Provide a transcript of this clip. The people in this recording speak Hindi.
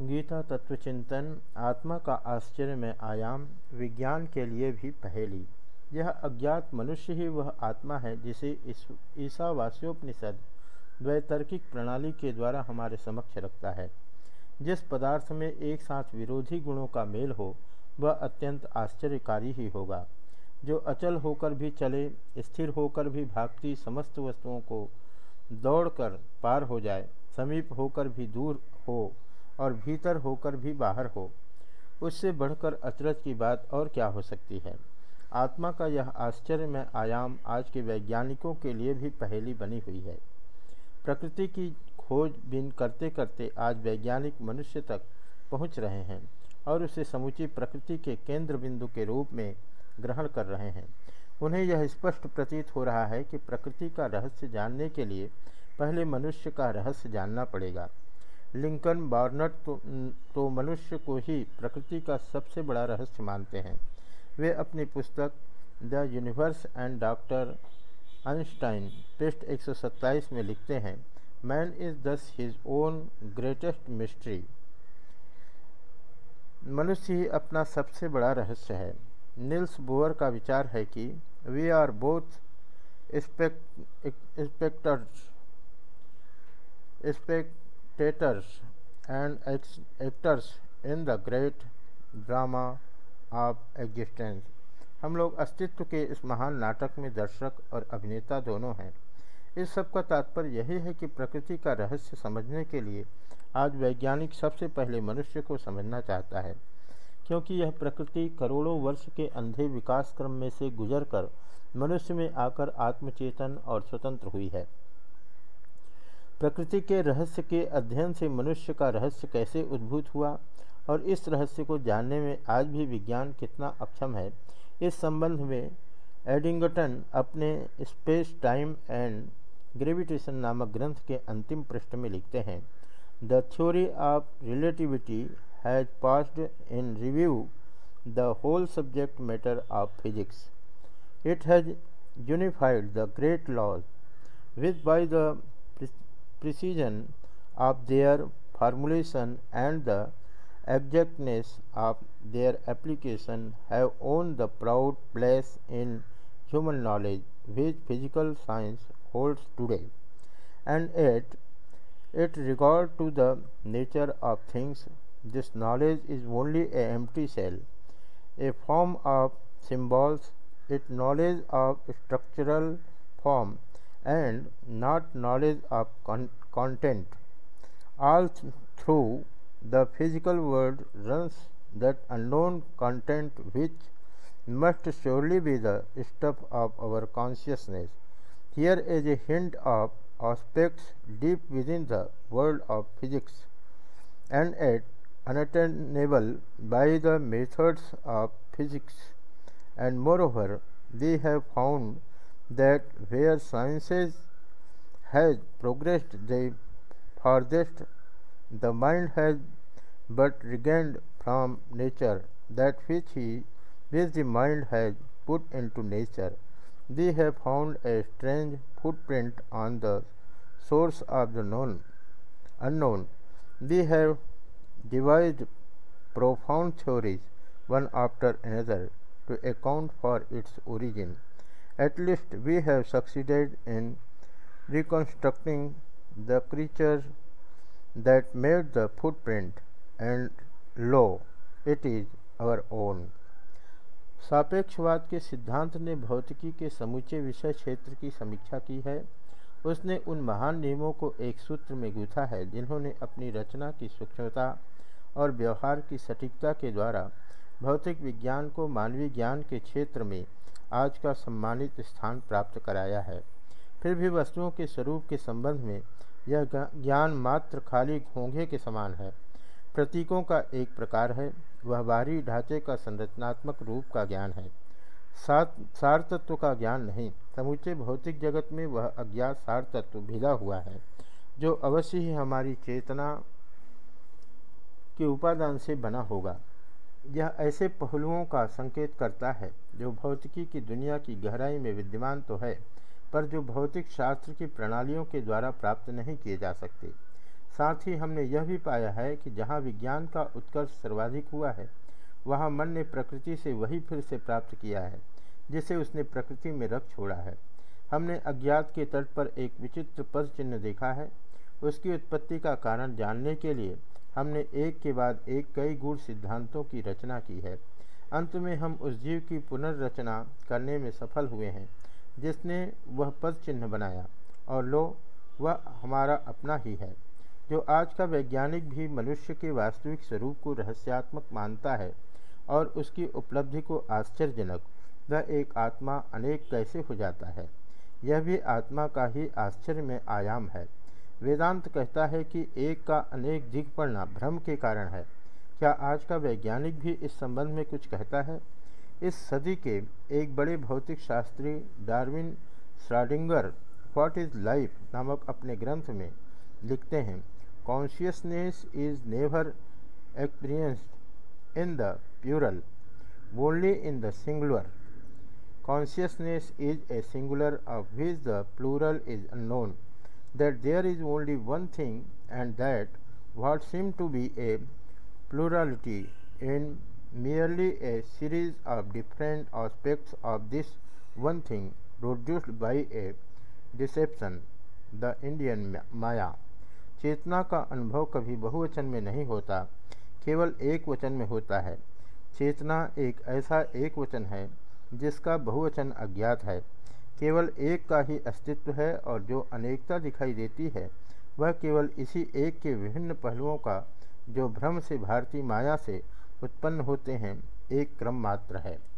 गीता तत्वचिंतन आत्मा का आश्चर्य में आयाम विज्ञान के लिए भी पहेली। यह अज्ञात मनुष्य ही वह आत्मा है जिसे ईसावास्योपनिषद द्वैतर्किक प्रणाली के द्वारा हमारे समक्ष रखता है। जिस पदार्थ में एक साथ विरोधी गुणों का मेल हो, वह अत्यंत आश्चर्यकारी ही होगा। जो अचल होकर भी चले, स्थिर होकर भी भागती समस्त वस्तुओं को दौड़कर पार हो जाए, समीप होकर भी दूर हो और भीतर होकर भी बाहर हो, उससे बढ़कर अचरज की बात और क्या हो सकती है? आत्मा का यह आश्चर्य में आयाम आज के वैज्ञानिकों के लिए भी पहेली बनी हुई है। प्रकृति की खोज बिन करते करते आज वैज्ञानिक मनुष्य तक पहुँच रहे हैं और उसे समूची प्रकृति के केंद्र बिंदु के रूप में ग्रहण कर रहे हैं। उन्हें यह स्पष्ट प्रतीत हो रहा है कि प्रकृति का रहस्य जानने के लिए पहले मनुष्य का रहस्य जानना पड़ेगा। लिंकन बार्नट तो, तो मनुष्य को ही प्रकृति का सबसे बड़ा रहस्य मानते हैं। वे अपनी पुस्तक the universe and doctor Einstein पृष्ठ 127 में लिखते हैं man is this his own greatest mystery. मनुष्य ही अपना सबसे बड़ा रहस्य है। निल्स बोअर का विचार है कि we are both specters spectators and actors in the great drama of existence हम लोग अस्तित्व के इस महान नाटक में दर्शक और अभिनेता दोनों हैं। इस सब का तात्पर्य यही है कि प्रकृति का रहस्य समझने के लिए आज वैज्ञानिक सबसे पहले मनुष्य को समझना चाहता है, क्योंकि यह प्रकृति करोड़ों वर्ष के अंधे विकास क्रम में से गुजरकर मनुष्य में आकर आत्मचेतन और स्वतंत्र हुई है। प्रकृति के रहस्य के अध्ययन से मनुष्य का रहस्य कैसे उद्भूत हुआ और इस रहस्य को जानने में आज भी विज्ञान कितना अक्षम है इस संबंध में एडिंगटन अपने स्पेस टाइम एंड ग्रेविटेशन नामक ग्रंथ के अंतिम पृष्ठ में लिखते हैं the theory of relativity has passed in review the whole subject matter of physics. It has unified the great laws, which by the precision of their formulation and the exactness of their application have won the proud place in human knowledge which physical science holds today. And yet, it regard to the nature of things this knowledge is only a empty shell, a form of symbols, it knowledge of structural form and not knowledge of con content. All th through the physical world runs that unknown content which must surely be the stuff of our consciousness. Here is a hint of aspects deep within the world of physics, and yet unattainable by the methods of physics, and moreover, they have found that where sciences has progressed the farthest, the mind has but regained from nature that which he which the mind has put into nature. They have found a strange footprint on the source of the known unknown. They have devised profound theories one after another to account for its origin. At least we have succeeded in reconstructing the creature that made the footprint, and lo, it is our own. सापेक्षवाद के सिद्धांत ने भौतिकी के समूचे विषय क्षेत्र की समीक्षा की है उसने उन महान नियमों को एक सूत्र में गूथा है जिन्होंने अपनी रचना की सूक्ष्मता और व्यवहार की सटीकता के द्वारा भौतिक विज्ञान को मानवीय ज्ञान के क्षेत्र में आज का सम्मानित स्थान प्राप्त कराया है। फिर भी वस्तुओं के स्वरूप के संबंध में यह ज्ञान मात्र खाली घोंघे के समान है। प्रतीकों का एक प्रकार है, वह बाहरी ढांचे का संरचनात्मक रूप का ज्ञान है। सात सार तत्व का ज्ञान नहीं समूचे भौतिक जगत में वह अज्ञात सार तत्व भिदा हुआ है, जो अवश्य ही हमारी चेतना के उपादान से बना होगा। यह ऐसे पहलुओं का संकेत करता है, जो भौतिकी की दुनिया की गहराई में विद्यमान तो है, पर जो भौतिक शास्त्र की प्रणालियों के द्वारा प्राप्त नहीं किए जा सकते। साथ ही हमने यह भी पाया है कि जहाँ विज्ञान का उत्कर्ष सर्वाधिक हुआ है, वहाँ मन ने प्रकृति से वही फिर से प्राप्त किया है, जिसे उसने प्रकृति में रख छोड़ा है। हमने अज्ञात के तट पर एक विचित्र पद चिन्ह देखा है, उसकी उत्पत्ति का कारण जानने के लिए हमने एक के बाद एक कई गुण सिद्धांतों की रचना की है। अंत में हम उस जीव की पुनर्रचना करने में सफल हुए हैं, जिसने वह पद चिन्ह बनाया, और लो, वह हमारा अपना ही है, जो आज का वैज्ञानिक भी मनुष्य के वास्तविक स्वरूप को रहस्यात्मक मानता है, और उसकी उपलब्धि को आश्चर्यजनक, वह एक आत्मा अनेक कैसे हो जाता है, यह भी आत्मा का ही आश्चर्य में आयाम है। वेदांत कहता है कि एक का अनेक दिख पड़ना भ्रम के कारण है। क्या आज का वैज्ञानिक भी इस संबंध में कुछ कहता है? इस सदी के एक बड़े भौतिक Shastri Erwin Schrodinger what is life नामक अपने ग्रंथ में लिखते हैं consciousness is never experienced in the plural only in the singular Consciousness is a singular of which the plural is unknown, that there is only one thing, and that what seemed to be a plurality in merely a series of different aspects of this one thing produced by a deception, the Indian Maya. चेतना का अनुभव कभी बहुवचन में नहीं होता केवल एक वचन में होता है चेतना एक ऐसा एक वचन है जिसका बहुवचन अज्ञात है केवल एक का ही अस्तित्व है और जो अनेकता दिखाई देती है, वह केवल इसी एक के विभिन्न पहलुओं का, जो भ्रम से भारतीय माया से उत्पन्न होते हैं, एक क्रम मात्र है।